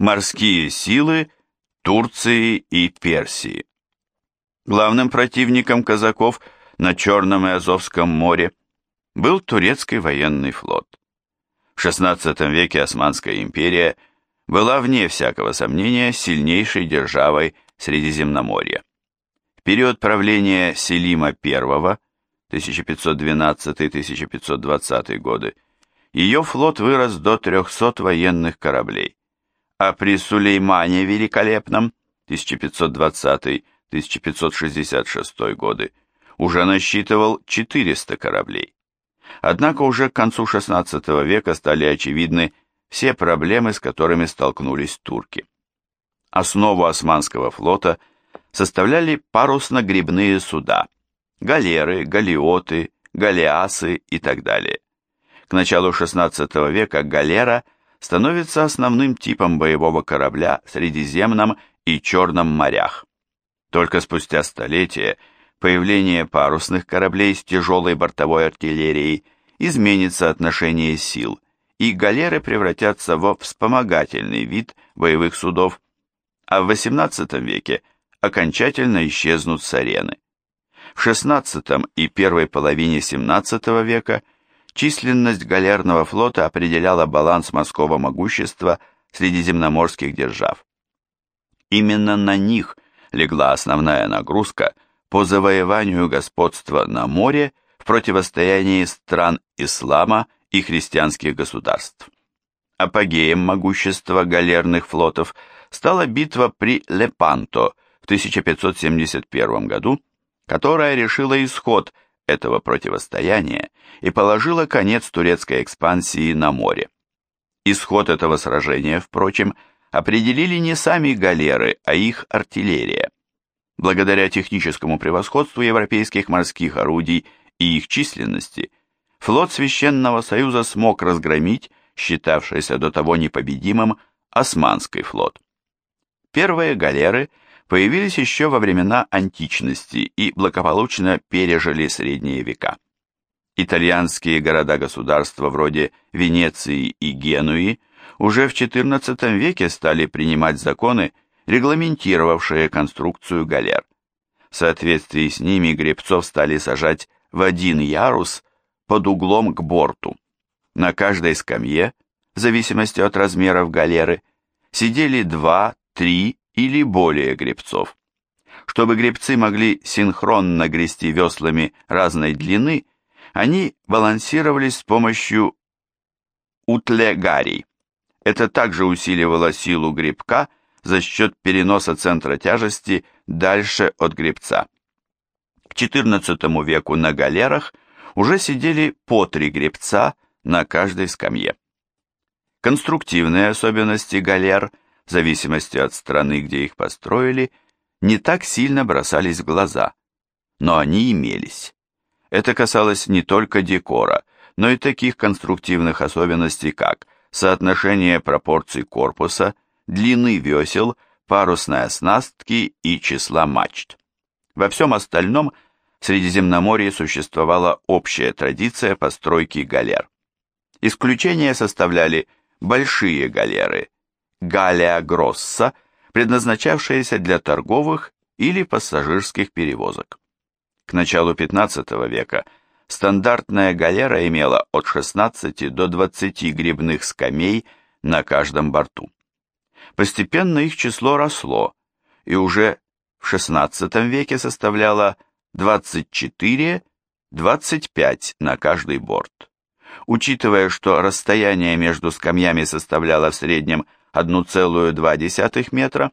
Морские силы Турции и Персии. Главным противником казаков на Черном и Азовском море был турецкий военный флот. В XVI веке Османская империя была вне всякого сомнения сильнейшей державой Средиземноморья. В период правления Селима I 1512-1520 годы ее флот вырос до 300 военных кораблей, а при Сулеймане Великолепном 1520-1566 годы уже насчитывал 400 кораблей. Однако уже к концу XVI века стали очевидны все проблемы, с которыми столкнулись турки. Основу османского флота составляли парусно-гребные суда, галеры, галиоты, галеасы и так далее. К началу XVI века галера становится основным типом боевого корабля в Средиземном и Черном морях. Только спустя столетия появление парусных кораблей с тяжелой бортовой артиллерией изменит соотношение сил, и галеры превратятся во вспомогательный вид боевых судов, а в XVIII веке окончательно исчезнут с арены. В XVI и первой половине XVII века численность галерного флота определяла баланс морского могущества средиземноморских держав. Именно на них легла основная нагрузка – по завоеванию господства на море в противостоянии стран ислама и христианских государств. Апогеем могущества галерных флотов стала битва при Лепанто в 1571 году, которая решила исход этого противостояния и положила конец турецкой экспансии на море. Исход этого сражения, впрочем, определили не сами галеры, а их артиллерия. Благодаря техническому превосходству европейских морских орудий и их численности, флот Священного Союза смог разгромить считавшийся до того непобедимым Османский флот. Первые галеры появились еще во времена античности и благополучно пережили средние века. Итальянские города-государства вроде Венеции и Генуи уже в XIV веке стали принимать законы, регламентировавшие конструкцию галер. В соответствии с ними гребцов стали сажать в один ярус под углом к борту. На каждой скамье, в зависимости от размеров галеры, сидели два, три или более гребцов. Чтобы гребцы могли синхронно грести веслами разной длины, они балансировались с помощью утлегарий. Это также усиливало силу гребка за счет переноса центра тяжести дальше от гребца. К XIV веку на галерах уже сидели по три гребца на каждой скамье. Конструктивные особенности галер, зависимости от страны, где их построили, не так сильно бросались в глаза, но они имелись. Это касалось не только декора, но и таких конструктивных особенностей, как соотношение пропорций корпуса – длины весел, парусной оснастки и числа мачт. Во всем остальном в Средиземноморье существовала общая традиция постройки галер. Исключение составляли большие галеры, галия гросса, предназначавшиеся для торговых или пассажирских перевозок. К началу 15 века стандартная галера имела от 16 до 20 грибных скамей на каждом борту. Постепенно их число росло, и уже в XVI веке составляло 24-25 на каждый борт. Учитывая, что расстояние между скамьями составляло в среднем 1,2 метра,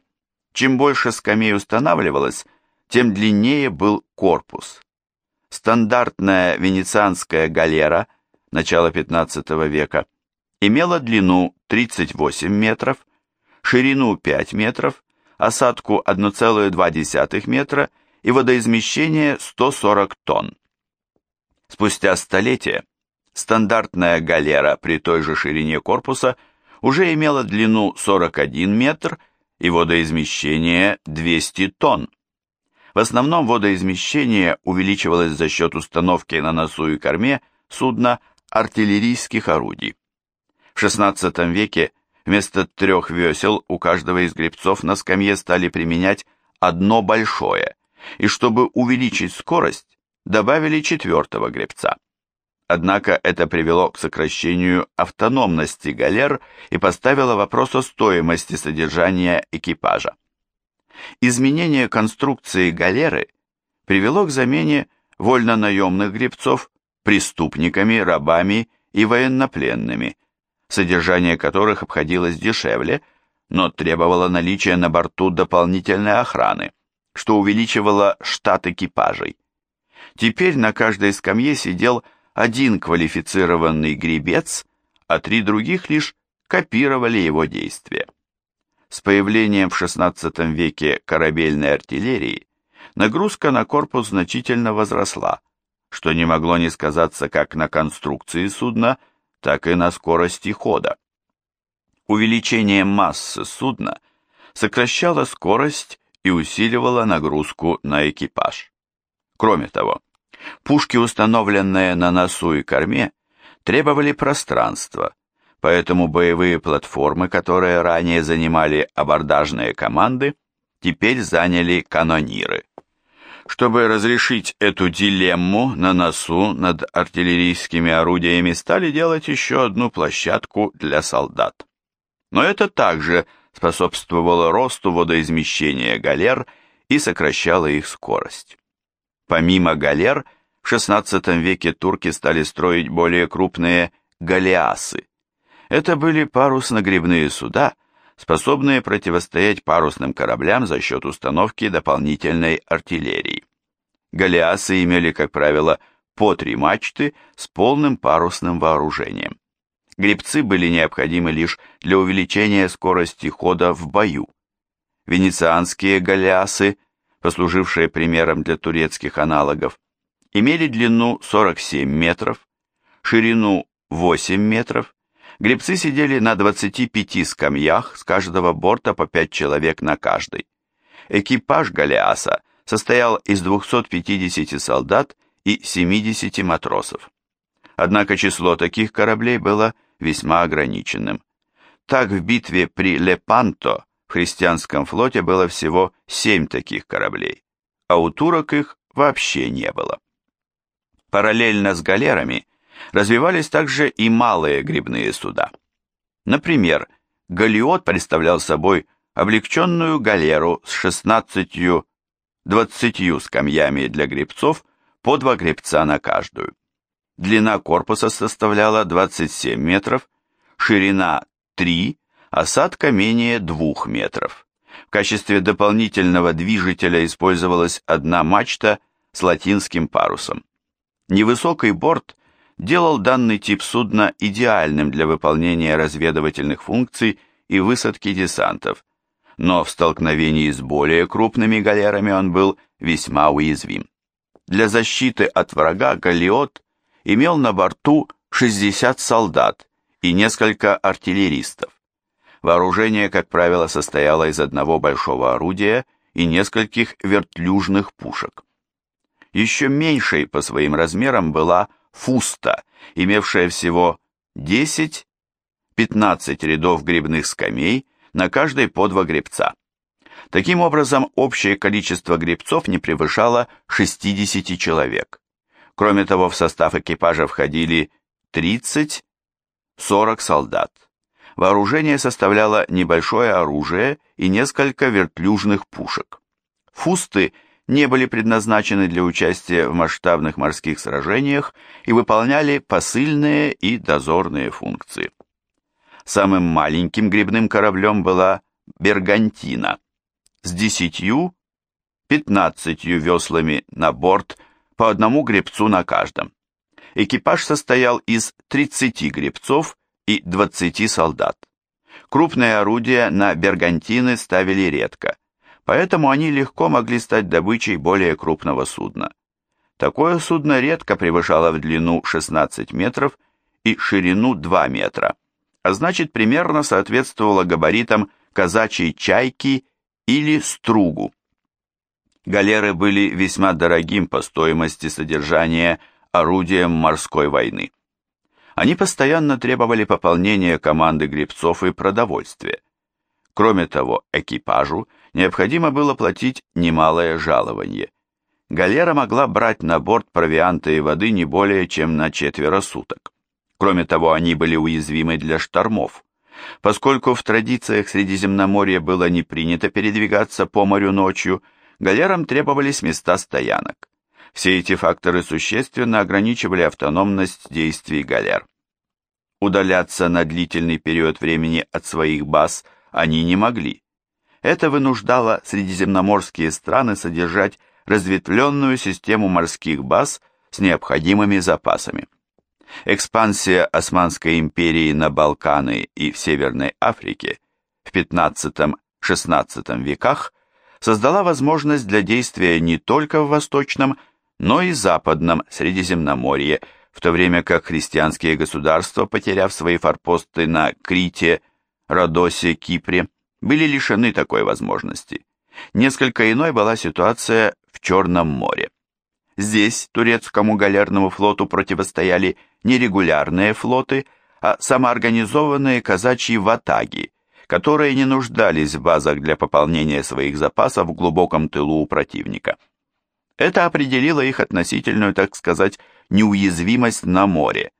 чем больше скамей устанавливалось, тем длиннее был корпус. Стандартная венецианская галера начала XV века имела длину 38 метров, ширину 5 метров, осадку 1,2 метра и водоизмещение 140 тонн. Спустя столетия стандартная галера при той же ширине корпуса уже имела длину 41 метр и водоизмещение 200 тонн. В основном водоизмещение увеличивалось за счет установки на носу и корме судна артиллерийских орудий. В XVI веке Вместо трех весел у каждого из гребцов на скамье стали применять одно большое, и чтобы увеличить скорость, добавили четвертого гребца. Однако это привело к сокращению автономности галер и поставило вопрос о стоимости содержания экипажа. Изменение конструкции галеры привело к замене вольнонаемных гребцов преступниками, рабами и военнопленными, содержание которых обходилось дешевле, но требовало наличия на борту дополнительной охраны, что увеличивало штат экипажей. Теперь на каждой скамье сидел один квалифицированный гребец, а три других лишь копировали его действия. С появлением в XVI веке корабельной артиллерии нагрузка на корпус значительно возросла, что не могло не сказаться как на конструкции судна, так и на скорости хода. Увеличение массы судна сокращало скорость и усиливало нагрузку на экипаж. Кроме того, Пушки, установленные на носу и корме, требовали пространства, поэтому боевые платформы, которые ранее занимали абордажные команды, теперь заняли канониры. Чтобы разрешить эту дилемму на носу над артиллерийскими орудиями стали делать еще одну площадку для солдат. Но это также способствовало росту водоизмещения галер и сокращало их скорость. Помимо галер, в XVI веке турки стали строить более крупные галеасы. Это были парусно-гребные суда, способные противостоять парусным кораблям за счет установки дополнительной артиллерии. Галеасы имели, как правило, по три мачты с полным парусным вооружением. Гребцы были необходимы лишь для увеличения скорости хода в бою. Венецианские галеасы – послужившие примером для турецких аналогов, имели длину 47 метров, ширину 8 метров, гребцы сидели на 25 скамьях, с каждого борта по 5 человек на каждой. Экипаж Галеаса состоял из 250 солдат и 70 матросов. Однако число таких кораблей было весьма ограниченным. Так в битве при Лепанто христианском флоте было всего семь таких кораблей, а у турок их вообще не было. Параллельно с галерами развивались также и малые грибные суда. Например, галиот представлял собой облегченную галеру с 16-20 скамьями для гребцов по два гребца на каждую. Длина корпуса составляла 27 метров, ширина 3, осадка менее двух метров. В качестве дополнительного движителя использовалась одна мачта с латинским парусом. Невысокий борт делал данный тип судна идеальным для выполнения разведывательных функций и высадки десантов, но в столкновении с более крупными галерами он был весьма уязвим. Для защиты от врага галеот имел на борту 60 солдат и несколько артиллеристов. Вооружение, как правило, состояло из одного большого орудия и нескольких вертлюжных пушек. Еще меньшей по своим размерам была фуста, имевшая всего 10-15 рядов грибных скамей, на каждой по два гребца. Таким образом, общее количество гребцов не превышало 60 человек. Кроме того, в состав экипажа входили 30-40 солдат. Вооружение составляло небольшое оружие и несколько вертлюжных пушек. Фусты не были предназначены для участия в масштабных морских сражениях и выполняли посыльные и дозорные функции. Самым маленьким грибным кораблем была «Бергантина» с десятью, пятнадцатью веслами на борт по одному гребцу на каждом. Экипаж состоял из 30 гребцов и 20 солдат. Крупные орудия на бергантины ставили редко, поэтому они легко могли стать добычей более крупного судна. Такое судно редко превышало в длину 16 метров и ширину 2 метра, а значит примерно соответствовало габаритам казачьей чайки или стругу. Галеры были весьма дорогим по стоимости содержания орудием морской войны. Они постоянно требовали пополнения команды гребцов и продовольствия. Кроме того, экипажу необходимо было платить немалое жалование. Галера могла брать на борт провианта и воды не более чем на четверо суток. Кроме того, они были уязвимы для штормов. Поскольку в традициях Средиземноморья было не принято передвигаться по морю ночью, галерам требовались места стоянок. Все эти факторы существенно ограничивали автономность действий галер. Удаляться на длительный период времени от своих баз они не могли. Это вынуждало средиземноморские страны содержать разветвленную систему морских баз с необходимыми запасами. Экспансия Османской империи на Балканы и в Северной Африке в XV-XVI веках создала возможность для действия не только в Восточном, но и Западном Средиземноморье, в то время как христианские государства, потеряв свои форпосты на Крите, Родосе, Кипре, были лишены такой возможности. Несколько иной была ситуация в Черном море. Здесь турецкому галерному флоту противостояли не регулярные флоты, а самоорганизованные казачьи ватаги, которые не нуждались в базах для пополнения своих запасов в глубоком тылу у противника. Это определило их относительную, так сказать, неуязвимость на море.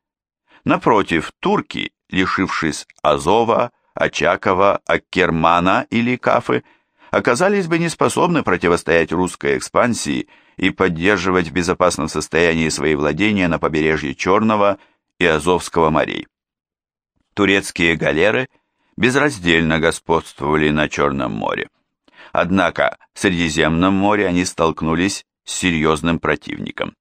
Напротив, турки, лишившись Азова, Очакова, Аккермана или Кафы, оказались бы не способны противостоять русской экспансии и поддерживать в безопасном состоянии свои владения на побережье Черного и Азовского морей. Турецкие галеры безраздельно господствовали на Черном море. Однако в Средиземном море они столкнулись серьезным противником.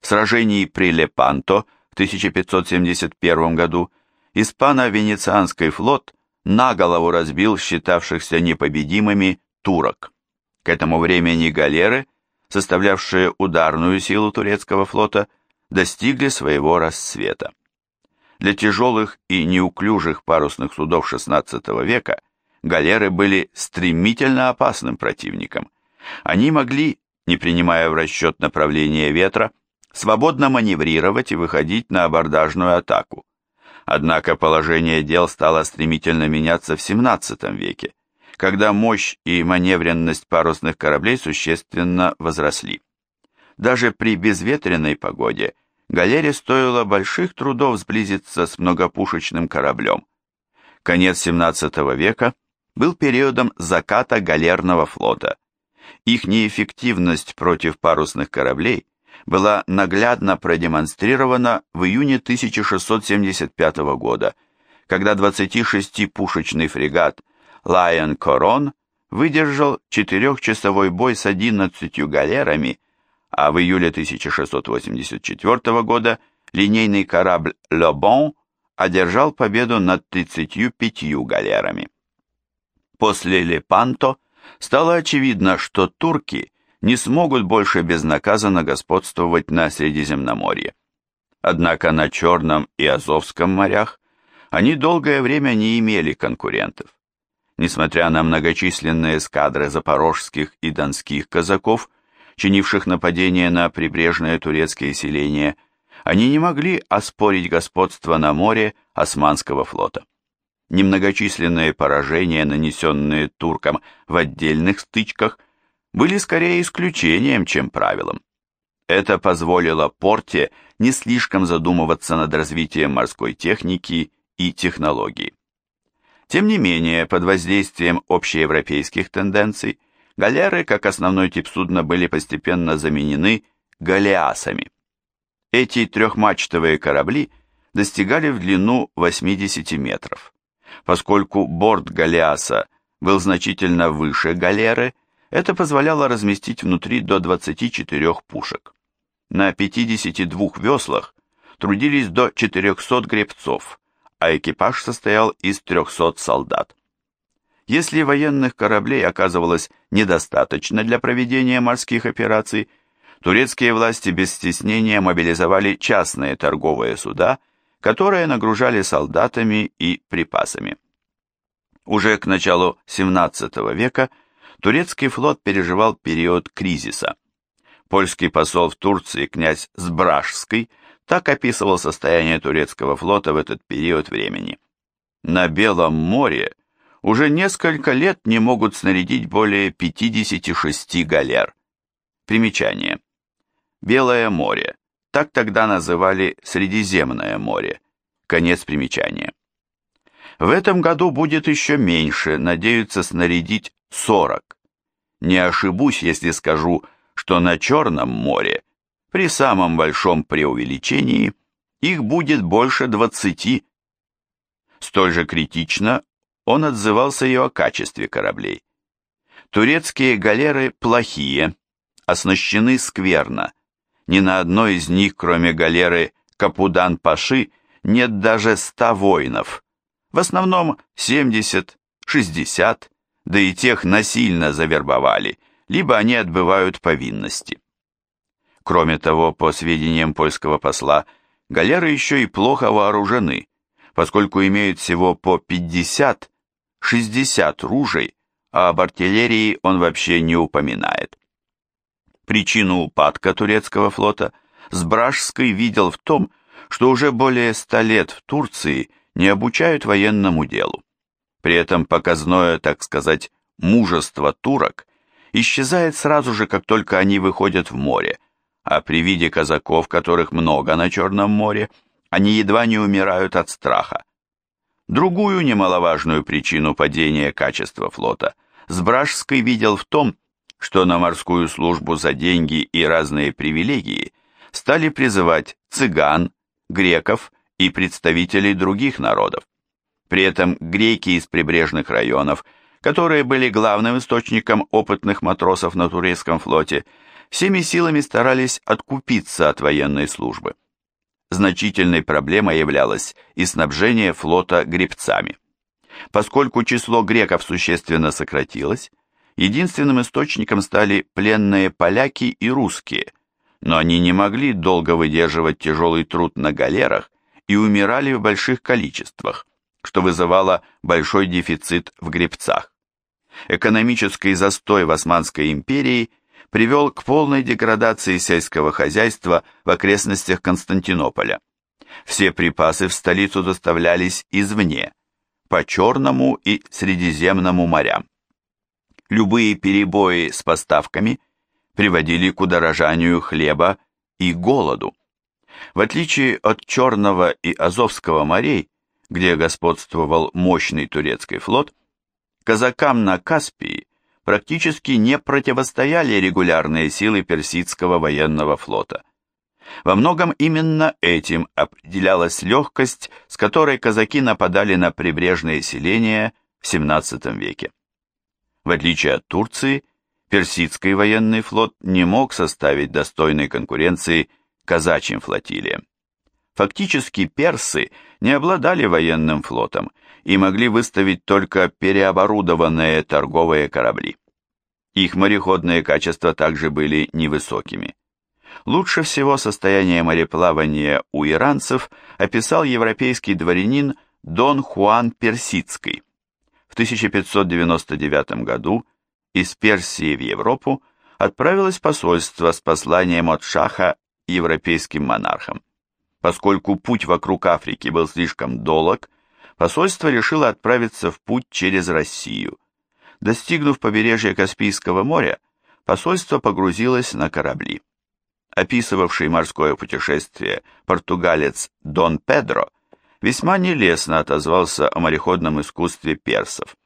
В сражении при Лепанто в 1571 году испано-венецианский флот на голову разбил считавшихся непобедимыми турок. К этому времени галеры, составлявшие ударную силу турецкого флота, достигли своего расцвета. Для тяжелых и неуклюжих парусных судов XVI века галеры были стремительно опасным противником. Они могли, не принимая в расчет направления ветра, свободно маневрировать и выходить на абордажную атаку. Однако положение дел стало стремительно меняться в XVII веке, когда мощь и маневренность парусных кораблей существенно возросли. Даже при безветренной погоде галере стоило больших трудов сблизиться с многопушечным кораблем. Конец XVII века был периодом заката галерного флота. Их неэффективность против парусных кораблей была наглядно продемонстрирована в июне 1675 года, когда 26-пушечный фрегат Lion Coron выдержал четырехчасовой бой с 11 галерами, а в июле 1684 года линейный корабль Bon одержал победу над 35 галерами. После Лепанто стало очевидно, что турки не смогут больше безнаказанно господствовать на Средиземноморье. Однако на Черном и Азовском морях они долгое время не имели конкурентов. Несмотря на многочисленные эскадры запорожских и донских казаков, чинивших нападения на прибрежные турецкие селения, они не могли оспорить господство на море Османского флота. Немногочисленные поражения, нанесенные туркам в отдельных стычках – были скорее исключением, чем правилом. Это позволило порте не слишком задумываться над развитием морской техники и технологий. Тем не менее, под воздействием общеевропейских тенденций, галеры как основной тип судна были постепенно заменены галеасами. Эти трехмачтовые корабли достигали в длину 80 метров. Поскольку борт галеаса был значительно выше галеры, это позволяло разместить внутри до 24 пушек. На 52 веслах трудились до 400 гребцов, а экипаж состоял из 300 солдат. Если военных кораблей оказывалось недостаточно для проведения морских операций, турецкие власти без стеснения мобилизовали частные торговые суда, которые нагружали солдатами и припасами. Уже к началу XVII века турецкий флот переживал период кризиса. Польский посол в Турции князь Сбражский Так описывал состояние турецкого флота в этот период времени. На Белом море уже несколько лет не могут снарядить более 56 галер. Примечание. Белое море. Так тогда называли Средиземное море. Конец примечания. В этом году будет еще меньше, надеются снарядить 40. Не ошибусь, если скажу, что на Черном море, при самом большом преувеличении, их будет больше 20. Столь же критично он отзывался и о качестве кораблей. Турецкие галеры плохие, оснащены скверно. Ни на одной из них, кроме галеры Капудан-Паши, нет даже ста воинов. В основном 70, 60, да и тех насильно завербовали, либо они отбывают повинности. Кроме того, по сведениям польского посла, галеры еще и плохо вооружены, поскольку имеют всего по 50 60 ружей, а об артиллерии он вообще не упоминает. Причину упадка турецкого флота Сбражский видел в том, что уже более ста лет в Турции не обучают военному делу. При этом показное, так сказать, мужество турок исчезает сразу же, как только они выходят в море, а при виде казаков, которых много на Черном море, они едва не умирают от страха. Другую немаловажную причину падения качества флота Сбражский видел в том, что на морскую службу за деньги и разные привилегии стали призывать цыган, греков и представителей других народов. При этом греки из прибрежных районов, которые были главным источником опытных матросов на турецком флоте, всеми силами старались откупиться от военной службы значительной проблемой являлось и снабжение флота гребцами. Поскольку число греков существенно сократилось, единственным источником стали пленные поляки и русские, но они не могли долго выдерживать тяжелый труд на галерах и умирали в больших количествах, что вызывало большой дефицит в гребцах. Экономический застой в Османской империи – привел к полной деградации сельского хозяйства в окрестностях Константинополя. Все припасы в столицу доставлялись извне, по Черному и Средиземному морям. Любые перебои с поставками приводили к удорожанию хлеба и голоду. В отличие от Черного и Азовского морей, где господствовал мощный турецкий флот, казакам на Каспии практически не противостояли регулярные силы персидского военного флота. Во многом именно этим определялась легкость, с которой казаки нападали на прибрежные селения в XVII веке. В отличие от Турции, персидский военный флот не мог составить достойной конкуренции казачьим флотилиям. Фактически персы не обладали военным флотом и могли выставить только переоборудованные торговые корабли. Их мореходные качества также были невысокими. Лучше всего состояние мореплавания у иранцев описал европейский дворянин Дон Хуан Персидский. В 1599 году из Персии в Европу отправилось посольство с посланием от шаха европейским монархам. Поскольку путь вокруг Африки был слишком долг, посольство решило отправиться в путь через Россию. Достигнув побережья Каспийского моря, посольство погрузилось на корабли. Описывавший морское путешествие португалец Дон Педро весьма нелестно отозвался о мореходном искусстве персов.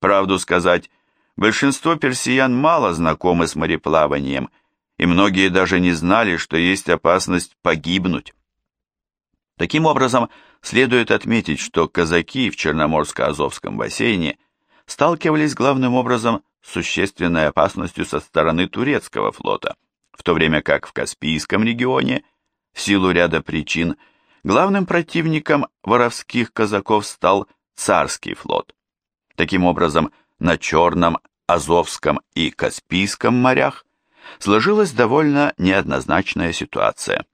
Правду сказать, большинство персиян мало знакомы с мореплаванием – и многие даже не знали, что есть опасность погибнуть. Таким образом, следует отметить, что казаки в Черноморско-Азовском бассейне сталкивались главным образом с существенной опасностью со стороны турецкого флота, в то время как в Каспийском регионе, в силу ряда причин, главным противником воровских казаков стал царский флот. Таким образом, на Черном, Азовском и Каспийском морях сложилась довольно неоднозначная ситуация.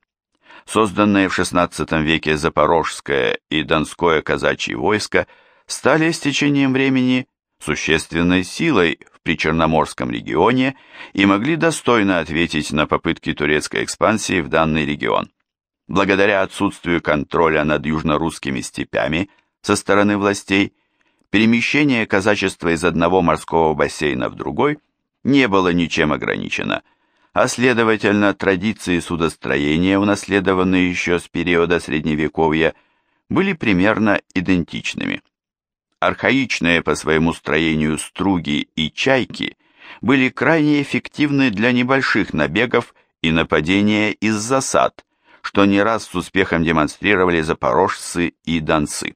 Созданные в XVI веке Запорожское и Донское казачьи войска стали с течением времени существенной силой в Причерноморском регионе и могли достойно ответить на попытки турецкой экспансии в данный регион. Благодаря отсутствию контроля над южно-русскими степями со стороны властей, перемещение казачества из одного морского бассейна в другой не было ничем ограничено, а следовательно традиции судостроения, унаследованные еще с периода Средневековья, были примерно идентичными. Архаичные по своему строению струги и чайки были крайне эффективны для небольших набегов и нападения из засад, что не раз с успехом демонстрировали запорожцы и донцы.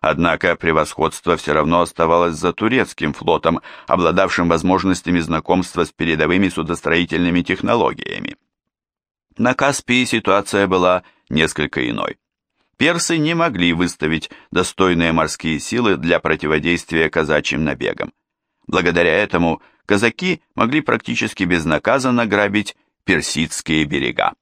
Однако превосходство все равно оставалось за турецким флотом, обладавшим возможностями знакомства с передовыми судостроительными технологиями. На Каспии ситуация была несколько иной. Персы не могли выставить достойные морские силы для противодействия казачьим набегам. Благодаря этому казаки могли практически безнаказанно грабить персидские берега.